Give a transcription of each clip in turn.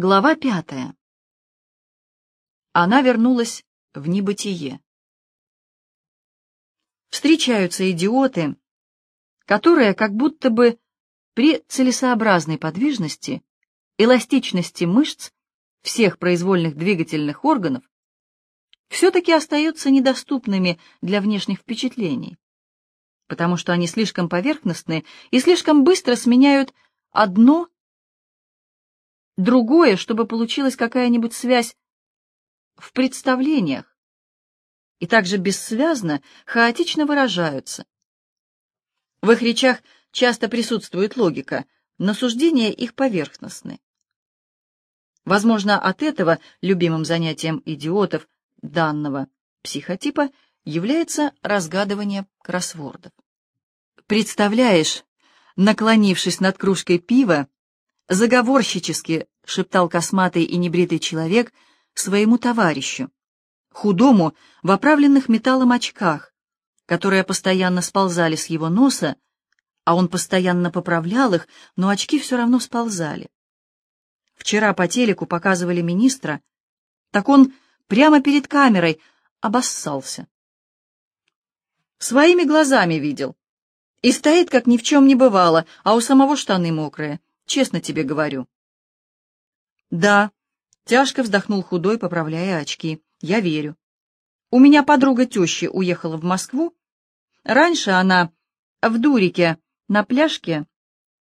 Глава пятая. Она вернулась в небытие. Встречаются идиоты, которые как будто бы при целесообразной подвижности, эластичности мышц всех произвольных двигательных органов все-таки остаются недоступными для внешних впечатлений, потому что они слишком поверхностны и слишком быстро сменяют одно другое, чтобы получилась какая-нибудь связь в представлениях, и также бессвязно, хаотично выражаются. В их речах часто присутствует логика, но суждения их поверхностны. Возможно, от этого любимым занятием идиотов данного психотипа является разгадывание кроссвордов. Представляешь, наклонившись над кружкой пива, заговорщически шептал косматый и небритый человек своему товарищу, худому в оправленных металлом очках, которые постоянно сползали с его носа, а он постоянно поправлял их, но очки все равно сползали. Вчера по телеку показывали министра, так он прямо перед камерой обоссался. Своими глазами видел. И стоит, как ни в чем не бывало, а у самого штаны мокрые. Честно тебе говорю. Да, тяжко вздохнул худой, поправляя очки. Я верю. У меня подруга тещи уехала в Москву. Раньше она в Дурике на пляжке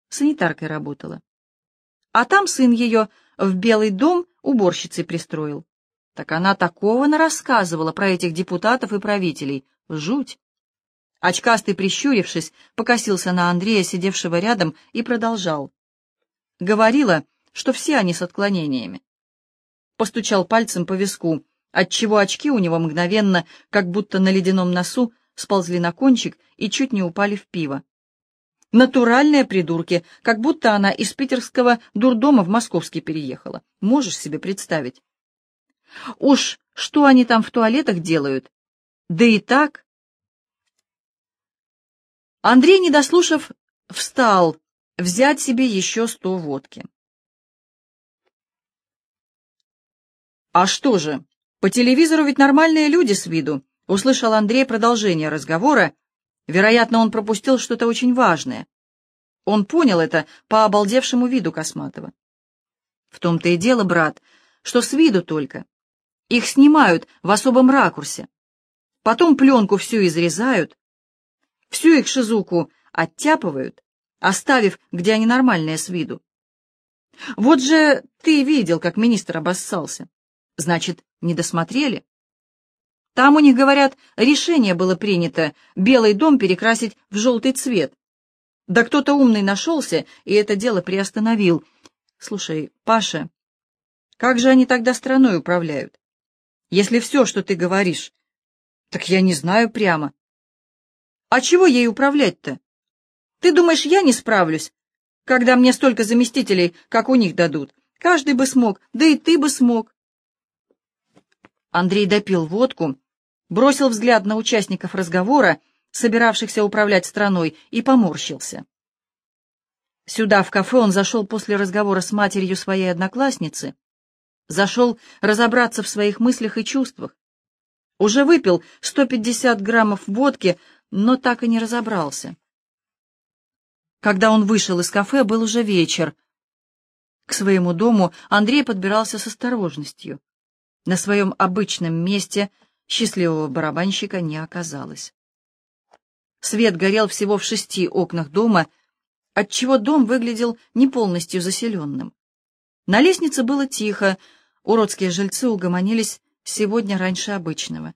санитаркой работала. А там сын ее в Белый дом уборщицей пристроил. Так она такого нарассказывала про этих депутатов и правителей. Жуть. Очкастый, прищурившись, покосился на Андрея, сидевшего рядом, и продолжал. Говорила, что все они с отклонениями. Постучал пальцем по виску, отчего очки у него мгновенно, как будто на ледяном носу, сползли на кончик и чуть не упали в пиво. Натуральные придурки, как будто она из питерского дурдома в московский переехала. Можешь себе представить? Уж что они там в туалетах делают? Да и так. Андрей, не дослушав, встал, взять себе еще сто водки. «А что же, по телевизору ведь нормальные люди с виду», — услышал Андрей продолжение разговора. Вероятно, он пропустил что-то очень важное. Он понял это по обалдевшему виду Косматова. В том-то и дело, брат, что с виду только. Их снимают в особом ракурсе. Потом пленку всю изрезают, всю их шизуку оттяпывают, оставив, где они нормальные с виду. Вот же ты видел, как министр обоссался. Значит, не досмотрели? Там у них, говорят, решение было принято Белый дом перекрасить в желтый цвет. Да кто-то умный нашелся и это дело приостановил. Слушай, Паша, как же они тогда страной управляют? Если все, что ты говоришь, так я не знаю прямо. А чего ей управлять-то? Ты думаешь, я не справлюсь, когда мне столько заместителей, как у них дадут? Каждый бы смог, да и ты бы смог. Андрей допил водку, бросил взгляд на участников разговора, собиравшихся управлять страной, и поморщился. Сюда, в кафе, он зашел после разговора с матерью своей одноклассницы, зашел разобраться в своих мыслях и чувствах. Уже выпил 150 граммов водки, но так и не разобрался. Когда он вышел из кафе, был уже вечер. К своему дому Андрей подбирался с осторожностью. На своем обычном месте счастливого барабанщика не оказалось. Свет горел всего в шести окнах дома, отчего дом выглядел не полностью заселенным. На лестнице было тихо, уродские жильцы угомонились сегодня раньше обычного.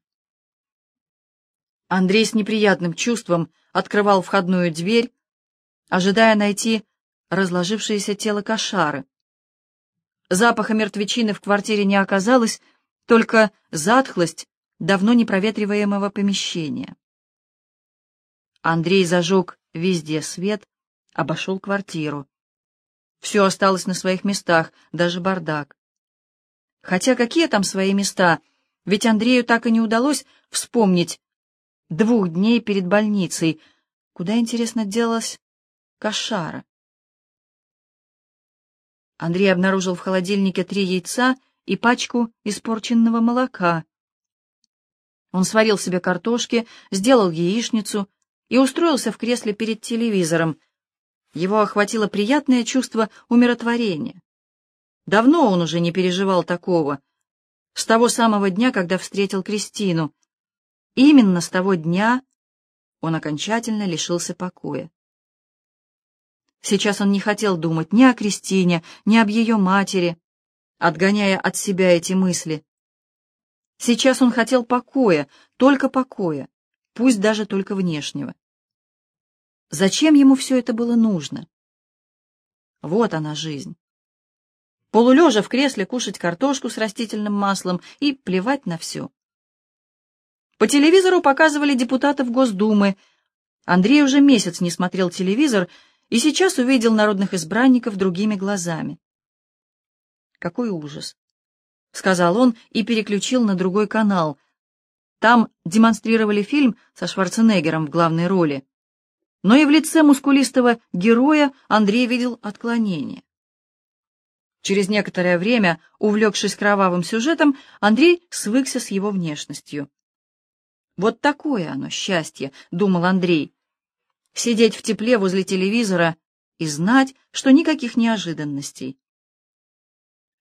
Андрей с неприятным чувством открывал входную дверь, ожидая найти разложившееся тело кошары. Запаха мертвечины в квартире не оказалось, только затхлость давно непроветриваемого помещения. Андрей зажег везде свет, обошел квартиру. Все осталось на своих местах, даже бардак. Хотя какие там свои места, ведь Андрею так и не удалось вспомнить двух дней перед больницей, куда, интересно, делалась кошара. Андрей обнаружил в холодильнике три яйца и пачку испорченного молока. Он сварил себе картошки, сделал яичницу и устроился в кресле перед телевизором. Его охватило приятное чувство умиротворения. Давно он уже не переживал такого. С того самого дня, когда встретил Кристину. Именно с того дня он окончательно лишился покоя. Сейчас он не хотел думать ни о Кристине, ни об ее матери, отгоняя от себя эти мысли. Сейчас он хотел покоя, только покоя, пусть даже только внешнего. Зачем ему все это было нужно? Вот она жизнь. Полулежа в кресле кушать картошку с растительным маслом и плевать на все. По телевизору показывали депутатов Госдумы. Андрей уже месяц не смотрел телевизор и сейчас увидел народных избранников другими глазами. Какой ужас! — сказал он и переключил на другой канал. Там демонстрировали фильм со Шварценеггером в главной роли. Но и в лице мускулистого героя Андрей видел отклонение. Через некоторое время, увлекшись кровавым сюжетом, Андрей свыкся с его внешностью. «Вот такое оно, счастье», — думал Андрей. «Сидеть в тепле возле телевизора и знать, что никаких неожиданностей.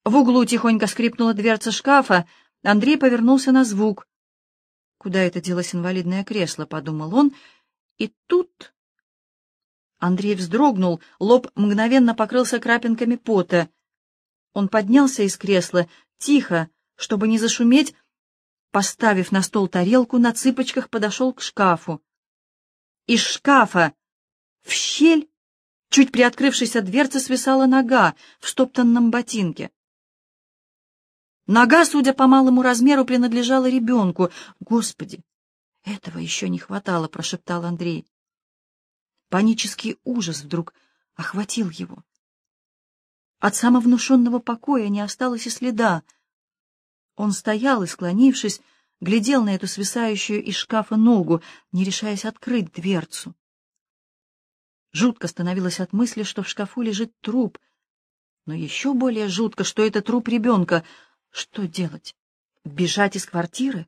В углу тихонько скрипнула дверца шкафа. Андрей повернулся на звук. «Куда это делось инвалидное кресло?» — подумал он. И тут... Андрей вздрогнул, лоб мгновенно покрылся крапинками пота. Он поднялся из кресла, тихо, чтобы не зашуметь, поставив на стол тарелку, на цыпочках подошел к шкафу. Из шкафа в щель, чуть приоткрывшейся дверцы, свисала нога в стоптанном ботинке. Нога, судя по малому размеру, принадлежала ребенку. Господи, этого еще не хватало, прошептал Андрей. Панический ужас вдруг охватил его. От самовнушенного покоя не осталось и следа. Он стоял и, склонившись, глядел на эту свисающую из шкафа ногу, не решаясь открыть дверцу. Жутко становилось от мысли, что в шкафу лежит труп, но еще более жутко, что это труп ребенка — что делать? Бежать из квартиры?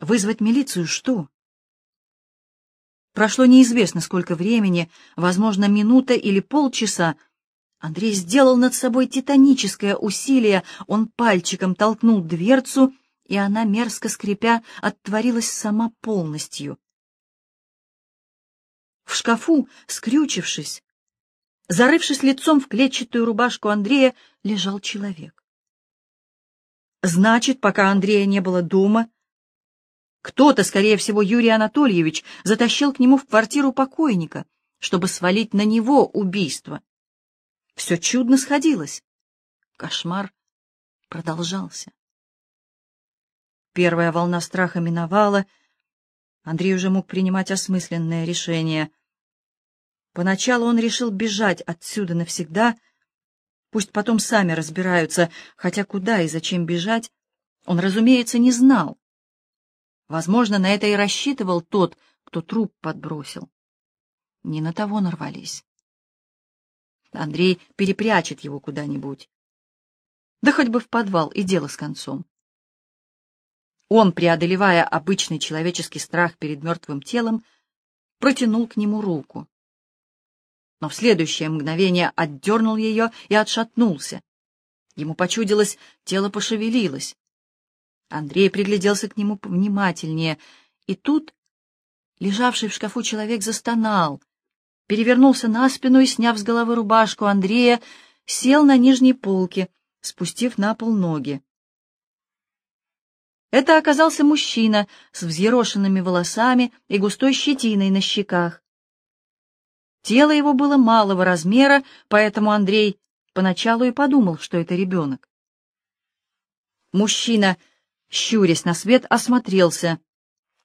Вызвать милицию? Что? Прошло неизвестно сколько времени, возможно, минута или полчаса. Андрей сделал над собой титаническое усилие. Он пальчиком толкнул дверцу, и она, мерзко скрипя, оттворилась сама полностью. В шкафу, скрючившись, зарывшись лицом в клетчатую рубашку Андрея, лежал человек. Значит, пока Андрея не было дома, кто-то, скорее всего, Юрий Анатольевич, затащил к нему в квартиру покойника, чтобы свалить на него убийство. Все чудно сходилось. Кошмар продолжался. Первая волна страха миновала. Андрей уже мог принимать осмысленное решение. Поначалу он решил бежать отсюда навсегда — Пусть потом сами разбираются, хотя куда и зачем бежать, он, разумеется, не знал. Возможно, на это и рассчитывал тот, кто труп подбросил. Не на того нарвались. Андрей перепрячет его куда-нибудь. Да хоть бы в подвал, и дело с концом. Он, преодолевая обычный человеческий страх перед мертвым телом, протянул к нему руку но в следующее мгновение отдернул ее и отшатнулся. Ему почудилось, тело пошевелилось. Андрей пригляделся к нему внимательнее, и тут лежавший в шкафу человек застонал, перевернулся на спину и, сняв с головы рубашку Андрея, сел на нижней полке, спустив на пол ноги. Это оказался мужчина с взъерошенными волосами и густой щетиной на щеках. Тело его было малого размера, поэтому Андрей поначалу и подумал, что это ребенок. Мужчина, щурясь на свет, осмотрелся.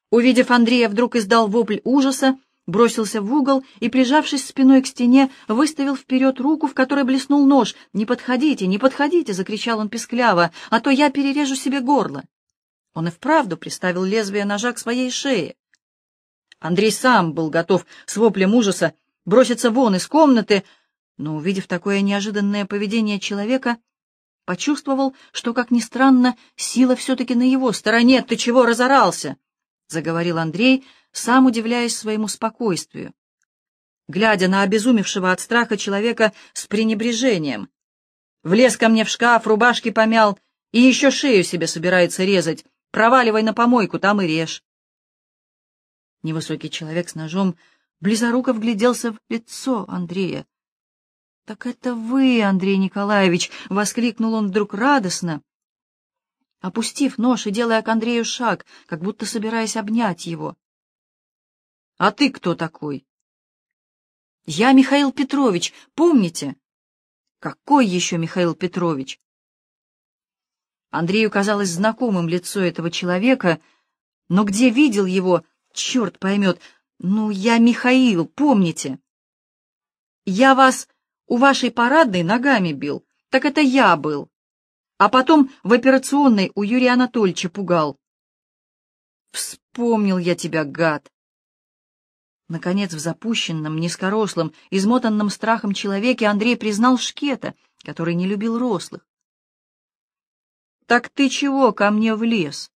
Увидев Андрея, вдруг издал вопль ужаса, бросился в угол и, прижавшись спиной к стене, выставил вперед руку, в которой блеснул нож. «Не подходите, не подходите!» — закричал он пескляво, «а то я перережу себе горло!» Он и вправду приставил лезвие ножа к своей шее. Андрей сам был готов с воплем ужаса броситься вон из комнаты, но, увидев такое неожиданное поведение человека, почувствовал, что, как ни странно, сила все-таки на его стороне. «Ты чего разорался?» — заговорил Андрей, сам удивляясь своему спокойствию, глядя на обезумевшего от страха человека с пренебрежением. Влез ко мне в шкаф, рубашки помял и еще шею себе собирается резать. Проваливай на помойку, там и режь. Невысокий человек с ножом близоруко вгляделся в лицо Андрея. — Так это вы, Андрей Николаевич! — воскликнул он вдруг радостно, опустив нож и делая к Андрею шаг, как будто собираясь обнять его. — А ты кто такой? — Я Михаил Петрович, помните? — Какой еще Михаил Петрович? Андрею казалось знакомым лицо этого человека, но где видел его, черт поймет. Ну, я Михаил, помните? Я вас у вашей парадной ногами бил, так это я был. А потом в операционной у Юрия Анатольевича пугал. Вспомнил я тебя, гад. Наконец, в запущенном, низкорослом, измотанном страхом человеке Андрей признал Шкета, который не любил рослых. «Так ты чего ко мне влез?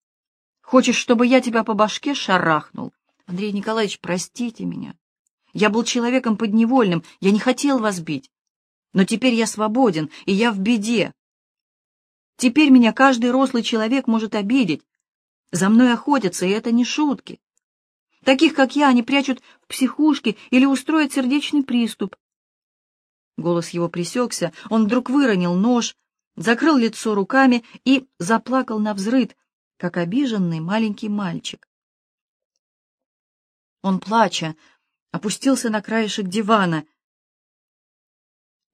Хочешь, чтобы я тебя по башке шарахнул? Андрей Николаевич, простите меня. Я был человеком подневольным, я не хотел вас бить. Но теперь я свободен, и я в беде. Теперь меня каждый рослый человек может обидеть. За мной охотятся, и это не шутки. Таких, как я, они прячут в психушке или устроят сердечный приступ. Голос его пресекся, он вдруг выронил нож, закрыл лицо руками и заплакал на взрыд, как обиженный маленький мальчик. Он, плача, опустился на краешек дивана.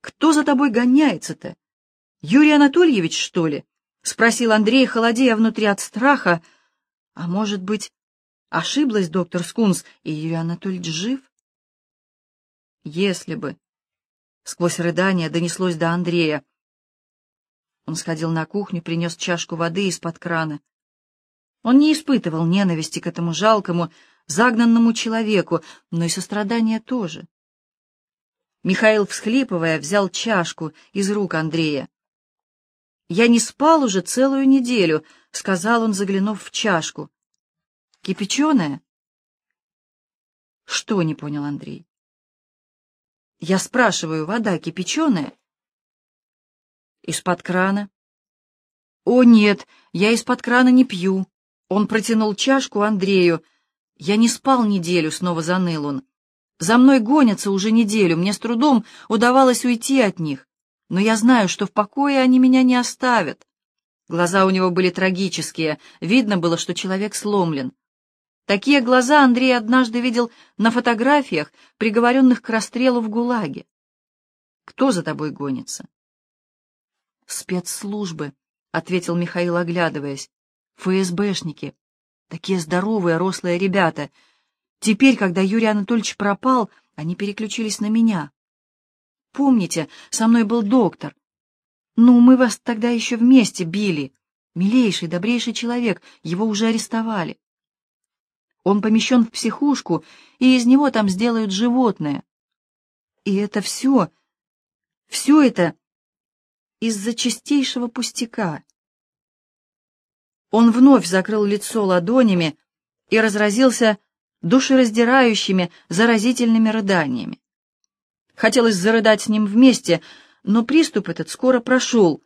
«Кто за тобой гоняется-то? Юрий Анатольевич, что ли?» — спросил Андрей, холодея внутри от страха. «А может быть, ошиблась доктор Скунс, и Юрий Анатольевич жив?» «Если бы...» — сквозь рыдание донеслось до Андрея. Он сходил на кухню, принес чашку воды из-под крана. Он не испытывал ненависти к этому жалкому, загнанному человеку, но и сострадания тоже. Михаил, всхлипывая, взял чашку из рук Андрея. «Я не спал уже целую неделю», — сказал он, заглянув в чашку. «Кипяченая?» «Что?» — не понял Андрей. «Я спрашиваю, вода кипяченая?» Из-под крана? О, нет, я из-под крана не пью. Он протянул чашку Андрею. Я не спал неделю, снова заныл он. За мной гонятся уже неделю, мне с трудом удавалось уйти от них. Но я знаю, что в покое они меня не оставят. Глаза у него были трагические, видно было, что человек сломлен. Такие глаза Андрей однажды видел на фотографиях, приговоренных к расстрелу в ГУЛАГе. Кто за тобой гонится? «Спецслужбы», — ответил Михаил, оглядываясь. «ФСБшники. Такие здоровые, рослые ребята. Теперь, когда Юрий Анатольевич пропал, они переключились на меня. Помните, со мной был доктор. Ну, мы вас тогда еще вместе били. Милейший, добрейший человек, его уже арестовали. Он помещен в психушку, и из него там сделают животное. И это все, все это из-за чистейшего пустяка. Он вновь закрыл лицо ладонями и разразился душераздирающими, заразительными рыданиями. Хотелось зарыдать с ним вместе, но приступ этот скоро прошел.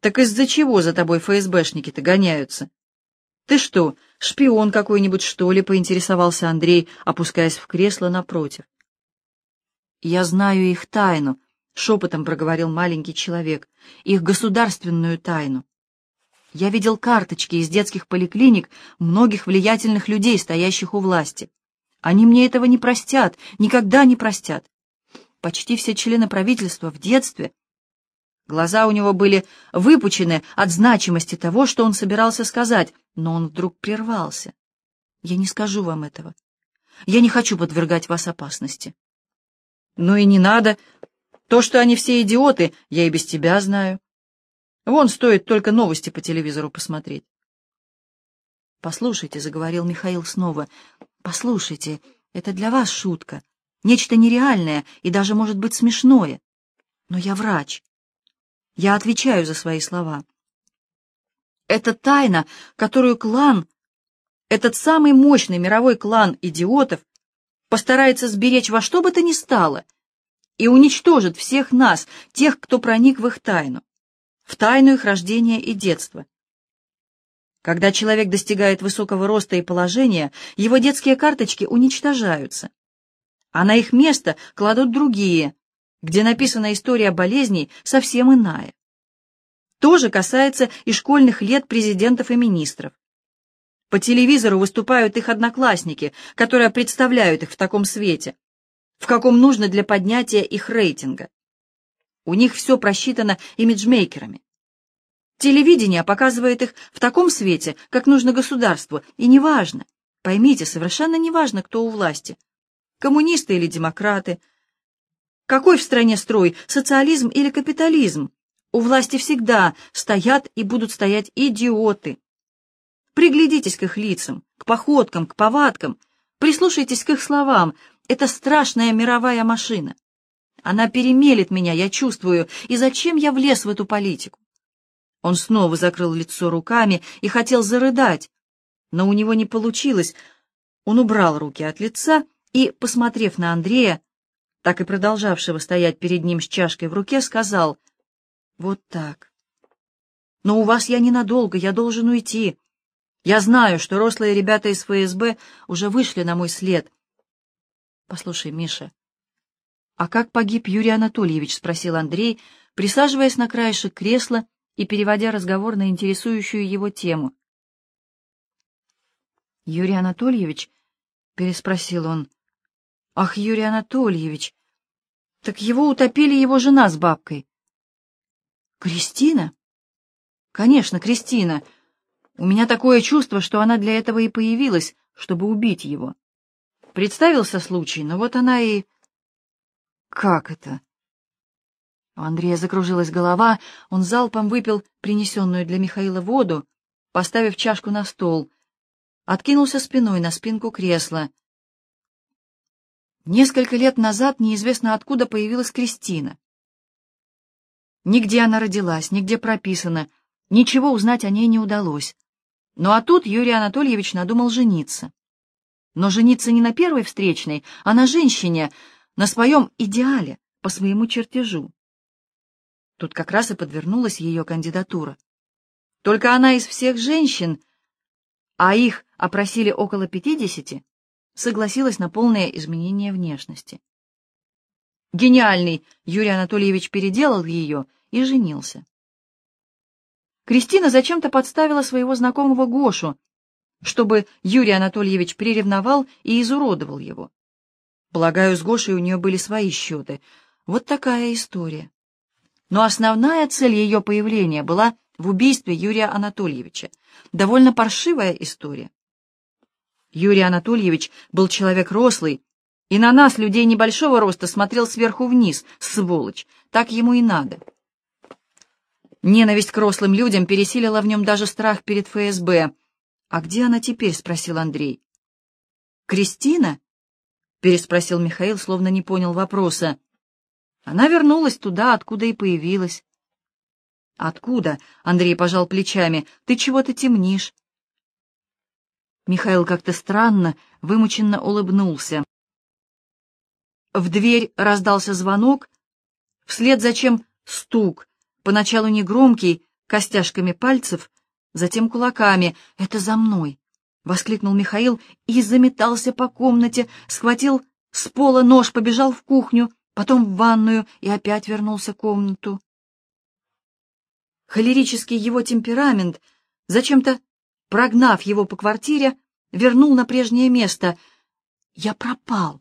«Так из-за чего за тобой ФСБшники-то гоняются?» «Ты что, шпион какой-нибудь, что ли?» — поинтересовался Андрей, опускаясь в кресло напротив. «Я знаю их тайну», — шепотом проговорил маленький человек, — их государственную тайну. Я видел карточки из детских поликлиник многих влиятельных людей, стоящих у власти. Они мне этого не простят, никогда не простят. Почти все члены правительства в детстве... Глаза у него были выпучены от значимости того, что он собирался сказать, но он вдруг прервался. Я не скажу вам этого. Я не хочу подвергать вас опасности. Ну и не надо, то, что они все идиоты, я и без тебя знаю. Вон стоит только новости по телевизору посмотреть. «Послушайте», — заговорил Михаил снова, — «послушайте, это для вас шутка. нечто нереальное и даже, может быть, смешное. Но я врач. Я отвечаю за свои слова. Это тайна, которую клан, этот самый мощный мировой клан идиотов, постарается сберечь во что бы то ни стало и уничтожит всех нас, тех, кто проник в их тайну, в тайну их рождения и детства. Когда человек достигает высокого роста и положения, его детские карточки уничтожаются, а на их место кладут другие, где написана история болезней совсем иная. То же касается и школьных лет президентов и министров. По телевизору выступают их одноклассники, которые представляют их в таком свете, в каком нужно для поднятия их рейтинга. У них все просчитано имиджмейкерами. Телевидение показывает их в таком свете, как нужно государству, и неважно, поймите, совершенно неважно, кто у власти, коммунисты или демократы, какой в стране строй, социализм или капитализм, у власти всегда стоят и будут стоять идиоты. Приглядитесь к их лицам, к походкам, к повадкам, прислушайтесь к их словам. Это страшная мировая машина. Она перемелет меня, я чувствую, и зачем я влез в эту политику? Он снова закрыл лицо руками и хотел зарыдать, но у него не получилось. Он убрал руки от лица и, посмотрев на Андрея, так и продолжавшего стоять перед ним с чашкой в руке, сказал — вот так. Но у вас я ненадолго, я должен уйти. Я знаю, что рослые ребята из ФСБ уже вышли на мой след. Послушай, Миша, а как погиб Юрий Анатольевич? Спросил Андрей, присаживаясь на краешек кресла и переводя разговор на интересующую его тему. Юрий Анатольевич? Переспросил он. Ах, Юрий Анатольевич! Так его утопили его жена с бабкой. Кристина? Конечно, Кристина. У меня такое чувство, что она для этого и появилась, чтобы убить его. Представился случай, но вот она и... Как это? У Андрея закружилась голова, он залпом выпил принесенную для Михаила воду, поставив чашку на стол, откинулся спиной на спинку кресла. Несколько лет назад неизвестно откуда появилась Кристина. Нигде она родилась, нигде прописана, ничего узнать о ней не удалось. Ну а тут Юрий Анатольевич надумал жениться. Но жениться не на первой встречной, а на женщине, на своем идеале, по своему чертежу. Тут как раз и подвернулась ее кандидатура. Только она из всех женщин, а их опросили около пятидесяти, согласилась на полное изменение внешности. Гениальный Юрий Анатольевич переделал ее и женился. Кристина зачем-то подставила своего знакомого Гошу, чтобы Юрий Анатольевич приревновал и изуродовал его. Полагаю, с Гошей у нее были свои счеты. Вот такая история. Но основная цель ее появления была в убийстве Юрия Анатольевича. Довольно паршивая история. Юрий Анатольевич был человек рослый, и на нас, людей небольшого роста, смотрел сверху вниз, сволочь. Так ему и надо. Ненависть к рослым людям пересилила в нем даже страх перед ФСБ. «А где она теперь?» — спросил Андрей. «Кристина?» — переспросил Михаил, словно не понял вопроса. Она вернулась туда, откуда и появилась. «Откуда?» — Андрей пожал плечами. «Ты чего-то темнишь». Михаил как-то странно, вымученно улыбнулся. В дверь раздался звонок, вслед за чем стук, поначалу негромкий, костяшками пальцев, затем кулаками. «Это за мной!» — воскликнул Михаил и заметался по комнате, схватил с пола нож, побежал в кухню, потом в ванную и опять вернулся в комнату. Холерический его темперамент, зачем-то прогнав его по квартире, вернул на прежнее место. «Я пропал!»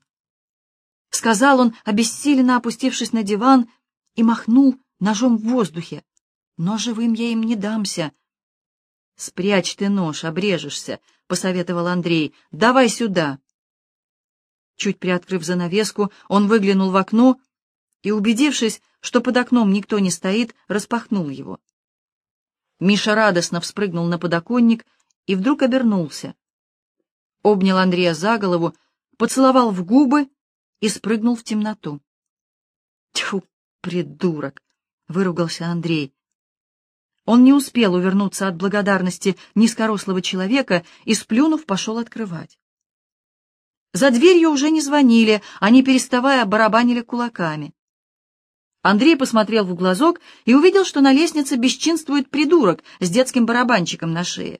— сказал он, обессиленно опустившись на диван, и махнул ножом в воздухе. «Но живым я им не дамся». «Спрячь ты нож, обрежешься», — посоветовал Андрей. «Давай сюда». Чуть приоткрыв занавеску, он выглянул в окно и, убедившись, что под окном никто не стоит, распахнул его. Миша радостно вспрыгнул на подоконник и вдруг обернулся. Обнял Андрея за голову, поцеловал в губы и спрыгнул в темноту. «Тьфу, придурок!» — выругался Андрей. Он не успел увернуться от благодарности низкорослого человека и, сплюнув, пошел открывать. За дверью уже не звонили, они, переставая, барабанили кулаками. Андрей посмотрел в глазок и увидел, что на лестнице бесчинствует придурок с детским барабанчиком на шее.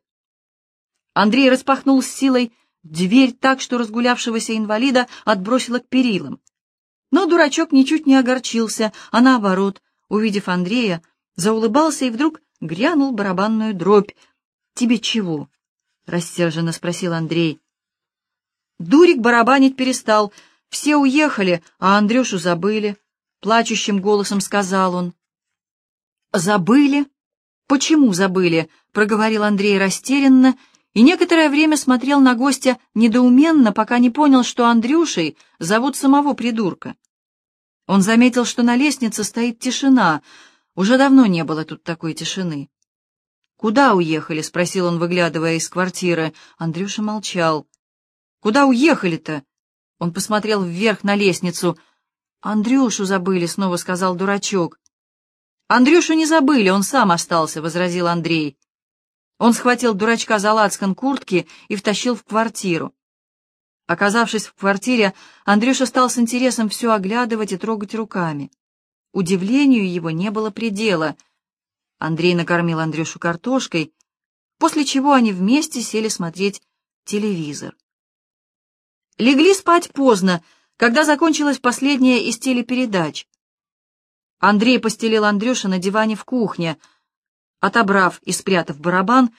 Андрей распахнул с силой дверь так, что разгулявшегося инвалида отбросило к перилам. Но дурачок ничуть не огорчился, а наоборот, увидев Андрея, заулыбался и вдруг грянул барабанную дробь. «Тебе чего?» — рассерженно спросил Андрей. Дурик барабанить перестал. Все уехали, а Андрюшу забыли. Плачущим голосом сказал он. «Забыли? Почему забыли?» — проговорил Андрей растерянно и некоторое время смотрел на гостя недоуменно, пока не понял, что Андрюшей зовут самого придурка. Он заметил, что на лестнице стоит тишина. Уже давно не было тут такой тишины. «Куда уехали?» — спросил он, выглядывая из квартиры. Андрюша молчал. «Куда уехали-то?» Он посмотрел вверх на лестницу. «Андрюшу забыли», — снова сказал дурачок. «Андрюшу не забыли, он сам остался», — возразил Андрей. Он схватил дурачка за лацкан куртки и втащил в квартиру. Оказавшись в квартире, Андрюша стал с интересом все оглядывать и трогать руками. Удивлению его не было предела. Андрей накормил Андрюшу картошкой, после чего они вместе сели смотреть телевизор. Легли спать поздно, когда закончилась последняя из телепередач. Андрей постелил Андрюша на диване в кухне — Отобрав и спрятав барабан,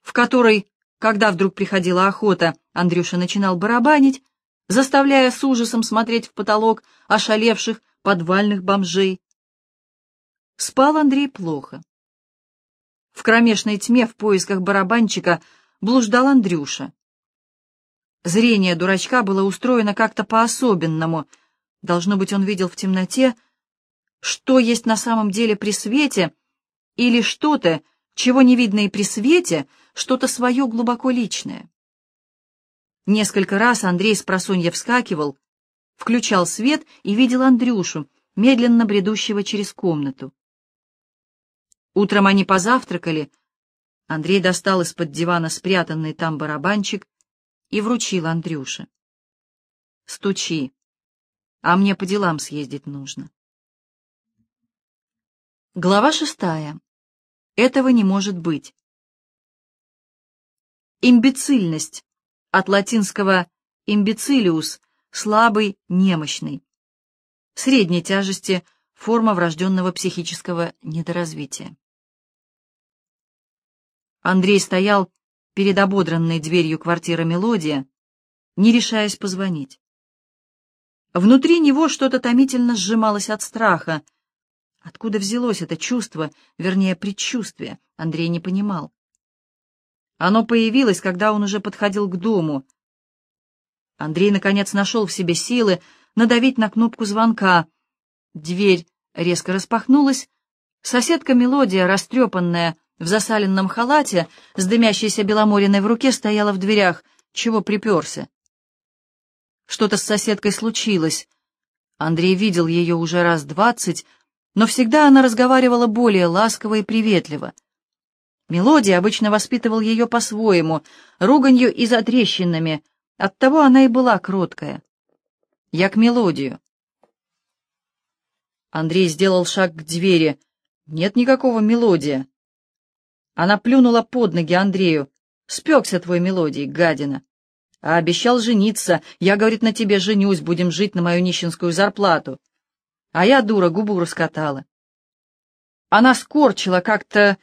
в который, когда вдруг приходила охота, Андрюша начинал барабанить, заставляя с ужасом смотреть в потолок ошалевших подвальных бомжей. Спал Андрей плохо. В кромешной тьме в поисках барабанчика блуждал Андрюша. Зрение дурачка было устроено как-то по-особенному. Должно быть, он видел в темноте, что есть на самом деле при свете — или что-то, чего не видно и при свете, что-то свое глубоко личное. Несколько раз Андрей с просонья вскакивал, включал свет и видел Андрюшу, медленно бредущего через комнату. Утром они позавтракали. Андрей достал из-под дивана спрятанный там барабанчик и вручил Андрюше. «Стучи, а мне по делам съездить нужно». Глава шестая. Этого не может быть. Имбецильность. От латинского «имбецилиус» — слабый, немощный. Средней тяжести форма врожденного психического недоразвития. Андрей стоял перед ободранной дверью квартиры «Мелодия», не решаясь позвонить. Внутри него что-то томительно сжималось от страха — Откуда взялось это чувство, вернее, предчувствие, Андрей не понимал. Оно появилось, когда он уже подходил к дому. Андрей, наконец, нашел в себе силы надавить на кнопку звонка. Дверь резко распахнулась. Соседка Мелодия, растрепанная в засаленном халате, с дымящейся беломориной в руке, стояла в дверях. Чего приперся? Что-то с соседкой случилось. Андрей видел ее уже раз двадцать, но всегда она разговаривала более ласково и приветливо. Мелодия обычно воспитывал ее по-своему, руганью и затрещинами, оттого она и была кроткая. Я к мелодию. Андрей сделал шаг к двери. Нет никакого мелодия. Она плюнула под ноги Андрею. Спекся твой мелодий, гадина. А обещал жениться. Я, говорит, на тебе женюсь, будем жить на мою нищенскую зарплату а я, дура, губу раскатала. Она скорчила как-то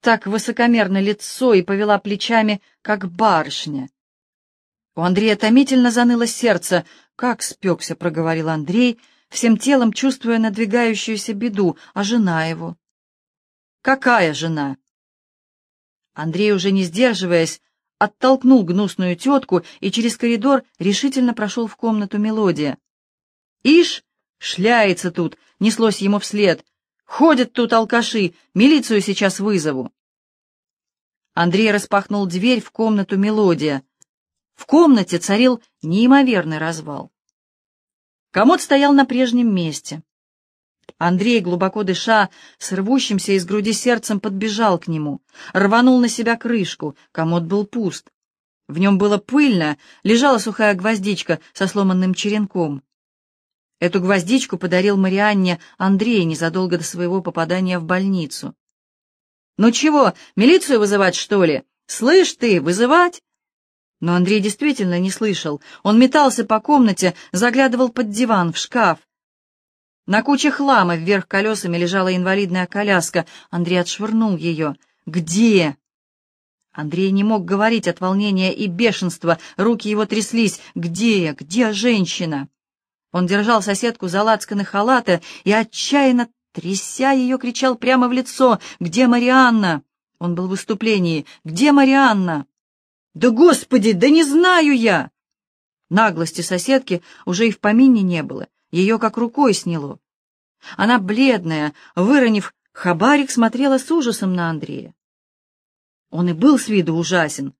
так высокомерно лицо и повела плечами, как барышня. У Андрея томительно заныло сердце. «Как спекся», — проговорил Андрей, всем телом чувствуя надвигающуюся беду, а жена его. «Какая жена?» Андрей, уже не сдерживаясь, оттолкнул гнусную тетку и через коридор решительно прошел в комнату мелодия. «Ишь, Шляется тут, неслось ему вслед. Ходят тут алкаши, милицию сейчас вызову. Андрей распахнул дверь в комнату «Мелодия». В комнате царил неимоверный развал. Комод стоял на прежнем месте. Андрей, глубоко дыша, с рвущимся из груди сердцем подбежал к нему, рванул на себя крышку, комод был пуст. В нем было пыльно, лежала сухая гвоздичка со сломанным черенком. Эту гвоздичку подарил Марианне Андрей незадолго до своего попадания в больницу. «Ну чего, милицию вызывать, что ли? Слышь ты, вызывать?» Но Андрей действительно не слышал. Он метался по комнате, заглядывал под диван, в шкаф. На куче хлама вверх колесами лежала инвалидная коляска. Андрей отшвырнул ее. «Где?» Андрей не мог говорить от волнения и бешенства, руки его тряслись. «Где? Где женщина?» Он держал соседку за лацканы халата и, отчаянно тряся ее, кричал прямо в лицо. «Где Марианна?» Он был в выступлении. «Где Марианна?» «Да, Господи, да не знаю я!» Наглости соседки уже и в помине не было. Ее как рукой сняло. Она, бледная, выронив хабарик, смотрела с ужасом на Андрея. Он и был с виду ужасен.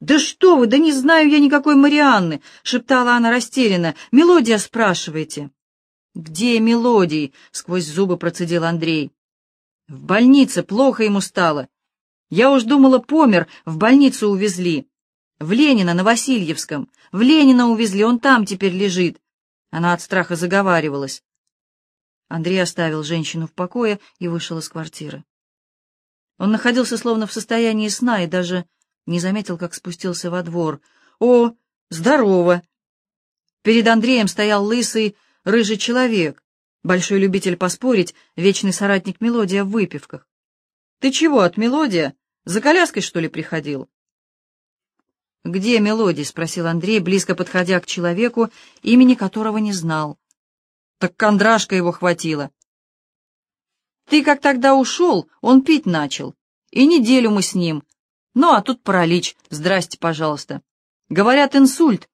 «Да что вы, да не знаю я никакой Марианны!» — шептала она растерянно. «Мелодия спрашиваете?» «Где мелодии?» — сквозь зубы процедил Андрей. «В больнице плохо ему стало. Я уж думала, помер, в больницу увезли. В Ленина, на Васильевском. В Ленина увезли, он там теперь лежит». Она от страха заговаривалась. Андрей оставил женщину в покое и вышел из квартиры. Он находился словно в состоянии сна и даже не заметил, как спустился во двор. «О, здорово!» Перед Андреем стоял лысый, рыжий человек, большой любитель поспорить, вечный соратник Мелодия в выпивках. «Ты чего от Мелодия? За коляской, что ли, приходил?» «Где Мелодий?» — спросил Андрей, близко подходя к человеку, имени которого не знал. «Так кондрашка его хватило. Ты как тогда ушел, он пить начал. И неделю мы с ним. Ну, а тут паралич. Здрасте, пожалуйста. Говорят, инсульт.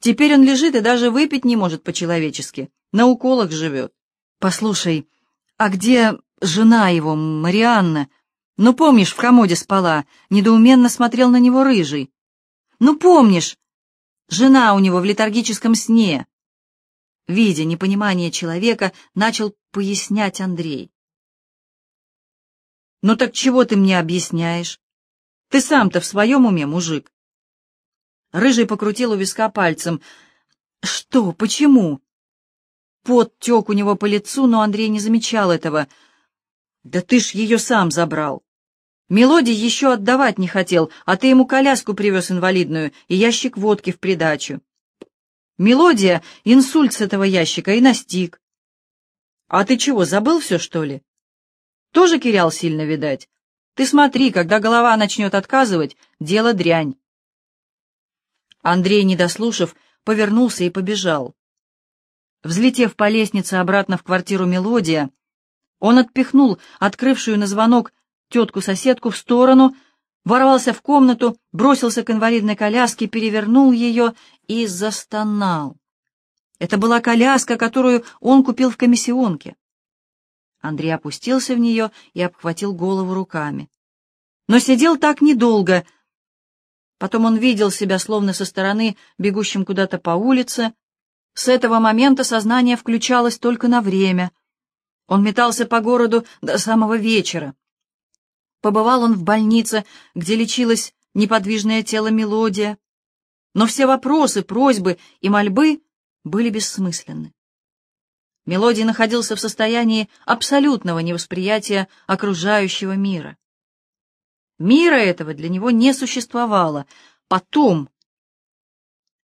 Теперь он лежит и даже выпить не может по-человечески. На уколах живет. Послушай, а где жена его, Марианна? Ну, помнишь, в комоде спала, недоуменно смотрел на него рыжий. Ну, помнишь, жена у него в летаргическом сне. Видя непонимание человека, начал пояснять Андрей. «Ну так чего ты мне объясняешь? Ты сам-то в своем уме, мужик?» Рыжий покрутил у виска пальцем. «Что? Почему?» Пот тек у него по лицу, но Андрей не замечал этого. «Да ты ж ее сам забрал. Мелодий еще отдавать не хотел, а ты ему коляску привез инвалидную и ящик водки в придачу. Мелодия инсульт с этого ящика и настиг. А ты чего, забыл все, что ли? Тоже кирял сильно, видать? Ты смотри, когда голова начнет отказывать, дело дрянь. Андрей, не дослушав, повернулся и побежал. Взлетев по лестнице обратно в квартиру Мелодия, он отпихнул открывшую на звонок тетку-соседку в сторону, ворвался в комнату, бросился к инвалидной коляске, перевернул ее и застонал. Это была коляска, которую он купил в комиссионке. Андрей опустился в нее и обхватил голову руками. Но сидел так недолго. Потом он видел себя словно со стороны, бегущим куда-то по улице. С этого момента сознание включалось только на время. Он метался по городу до самого вечера. Побывал он в больнице, где лечилось неподвижное тело Мелодия. Но все вопросы, просьбы и мольбы были бессмысленны. Мелодий находился в состоянии абсолютного невосприятия окружающего мира. Мира этого для него не существовало. Потом...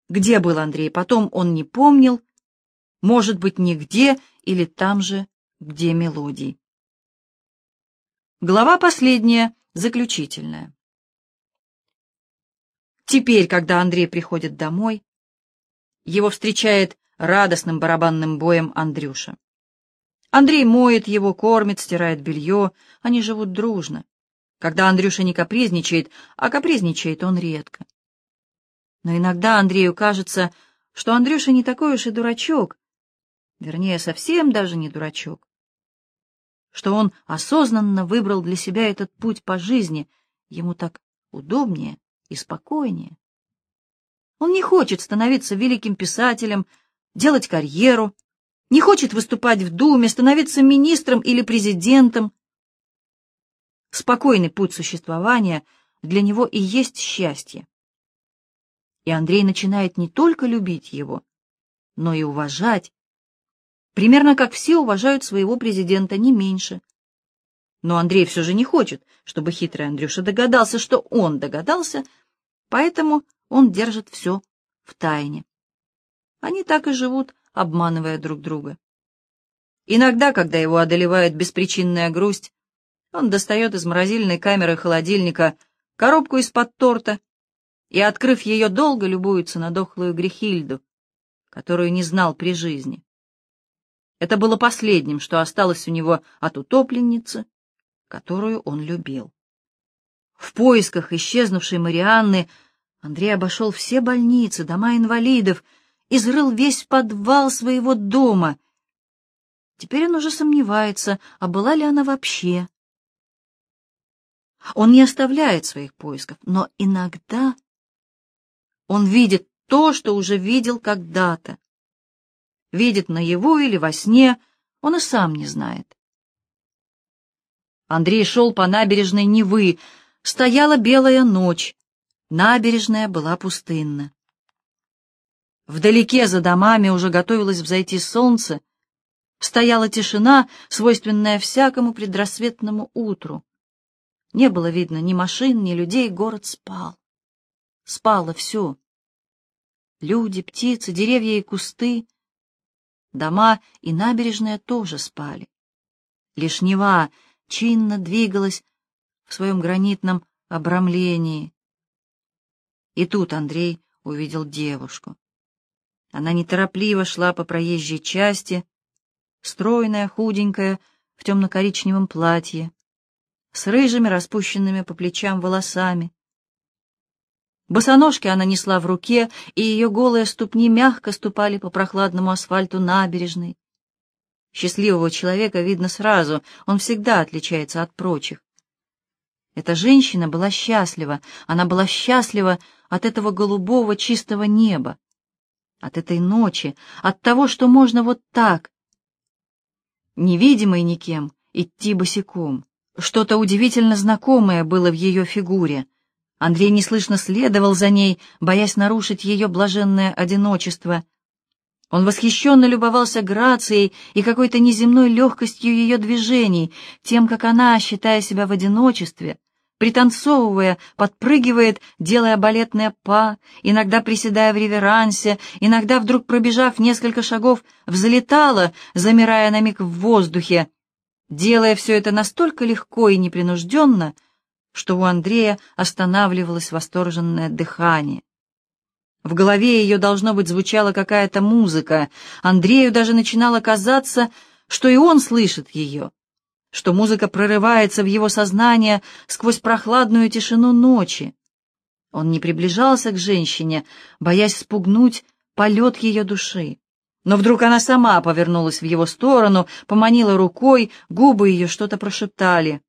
Где был Андрей потом, он не помнил. Может быть, нигде или там же, где Мелодий. Глава последняя, заключительная. Теперь, когда Андрей приходит домой, его встречает радостным барабанным боем Андрюша. Андрей моет его, кормит, стирает белье, они живут дружно. Когда Андрюша не капризничает, а капризничает он редко. Но иногда Андрею кажется, что Андрюша не такой уж и дурачок, вернее, совсем даже не дурачок что он осознанно выбрал для себя этот путь по жизни, ему так удобнее и спокойнее. Он не хочет становиться великим писателем, делать карьеру, не хочет выступать в Думе, становиться министром или президентом. Спокойный путь существования для него и есть счастье. И Андрей начинает не только любить его, но и уважать, примерно как все уважают своего президента, не меньше. Но Андрей все же не хочет, чтобы хитрый Андрюша догадался, что он догадался, поэтому он держит все в тайне. Они так и живут, обманывая друг друга. Иногда, когда его одолевает беспричинная грусть, он достает из морозильной камеры холодильника коробку из-под торта и, открыв ее, долго любуется на дохлую Грехильду, которую не знал при жизни. Это было последним, что осталось у него от утопленницы, которую он любил. В поисках исчезнувшей Марианны Андрей обошел все больницы, дома инвалидов, изрыл весь подвал своего дома. Теперь он уже сомневается, а была ли она вообще. Он не оставляет своих поисков, но иногда он видит то, что уже видел когда-то. Видит наяву или во сне, он и сам не знает. Андрей шел по набережной Невы. Стояла белая ночь. Набережная была пустынна. Вдалеке за домами уже готовилось взойти солнце. Стояла тишина, свойственная всякому предрассветному утру. Не было видно ни машин, ни людей, город спал. Спало все. Люди, птицы, деревья и кусты. Дома и набережная тоже спали. Лишь Нева чинно двигалась в своем гранитном обрамлении. И тут Андрей увидел девушку. Она неторопливо шла по проезжей части, стройная, худенькая, в темно-коричневом платье, с рыжими распущенными по плечам волосами. Босоножки она несла в руке, и ее голые ступни мягко ступали по прохладному асфальту набережной. Счастливого человека видно сразу, он всегда отличается от прочих. Эта женщина была счастлива, она была счастлива от этого голубого чистого неба, от этой ночи, от того, что можно вот так, невидимой никем, идти босиком. Что-то удивительно знакомое было в ее фигуре. Андрей неслышно следовал за ней, боясь нарушить ее блаженное одиночество. Он восхищенно любовался грацией и какой-то неземной легкостью ее движений, тем, как она, считая себя в одиночестве, пританцовывая, подпрыгивает, делая балетные па, иногда приседая в реверансе, иногда, вдруг пробежав несколько шагов, взлетала, замирая на миг в воздухе, делая все это настолько легко и непринужденно, что у Андрея останавливалось восторженное дыхание. В голове ее, должно быть, звучала какая-то музыка. Андрею даже начинало казаться, что и он слышит ее что музыка прорывается в его сознание сквозь прохладную тишину ночи. Он не приближался к женщине, боясь спугнуть полет ее души. Но вдруг она сама повернулась в его сторону, поманила рукой, губы ее что-то прошептали.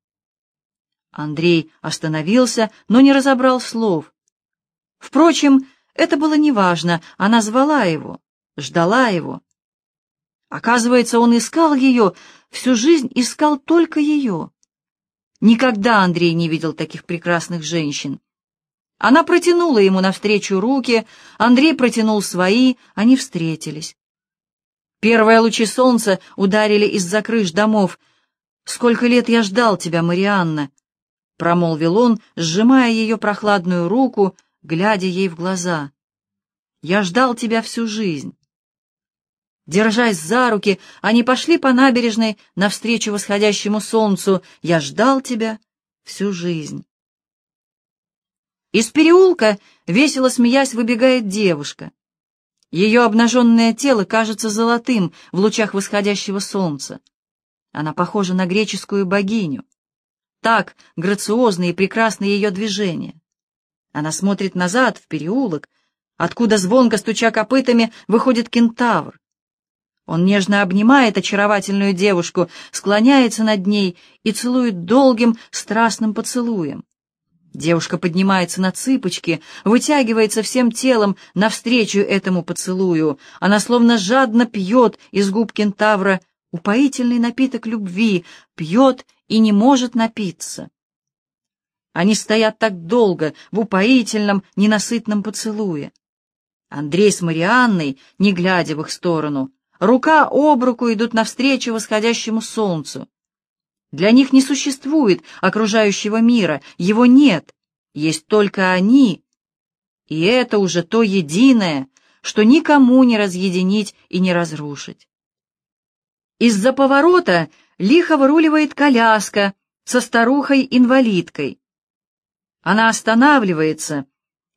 Андрей остановился, но не разобрал слов. Впрочем, это было неважно, она звала его, ждала его. Оказывается, он искал ее, всю жизнь искал только ее. Никогда Андрей не видел таких прекрасных женщин. Она протянула ему навстречу руки, Андрей протянул свои, они встретились. Первые лучи солнца ударили из-за крыш домов. «Сколько лет я ждал тебя, Марианна!» — промолвил он, сжимая ее прохладную руку, глядя ей в глаза. «Я ждал тебя всю жизнь». Держась за руки, они пошли по набережной навстречу восходящему солнцу. Я ждал тебя всю жизнь. Из переулка, весело смеясь, выбегает девушка. Ее обнаженное тело кажется золотым в лучах восходящего солнца. Она похожа на греческую богиню. Так грациозны и прекрасны ее движения. Она смотрит назад, в переулок, откуда звонко стуча копытами выходит кентавр. Он нежно обнимает очаровательную девушку, склоняется над ней и целует долгим, страстным поцелуем. Девушка поднимается на цыпочки, вытягивается всем телом навстречу этому поцелую. Она словно жадно пьет из губ кентавра упоительный напиток любви, пьет и не может напиться. Они стоят так долго в упоительном, ненасытном поцелуе. Андрей с Марианной, не глядя в их сторону, рука об руку идут навстречу восходящему солнцу. Для них не существует окружающего мира, его нет, есть только они, и это уже то единое, что никому не разъединить и не разрушить. Из-за поворота лихо выруливает коляска со старухой-инвалидкой. Она останавливается,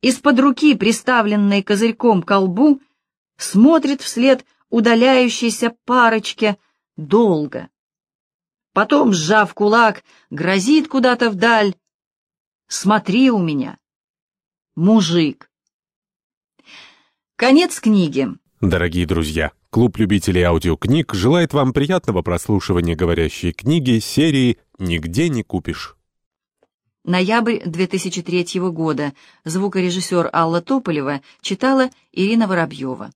из-под руки, приставленной козырьком к смотрит вслед удаляющейся парочке долго. Потом, сжав кулак, грозит куда-то вдаль. «Смотри у меня, мужик». Конец книги. Дорогие друзья, клуб любителей аудиокниг желает вам приятного прослушивания говорящей книги серии «Нигде не купишь». Ноябрь 2003 года. Звукорежиссер Алла Тополева читала Ирина Воробьева.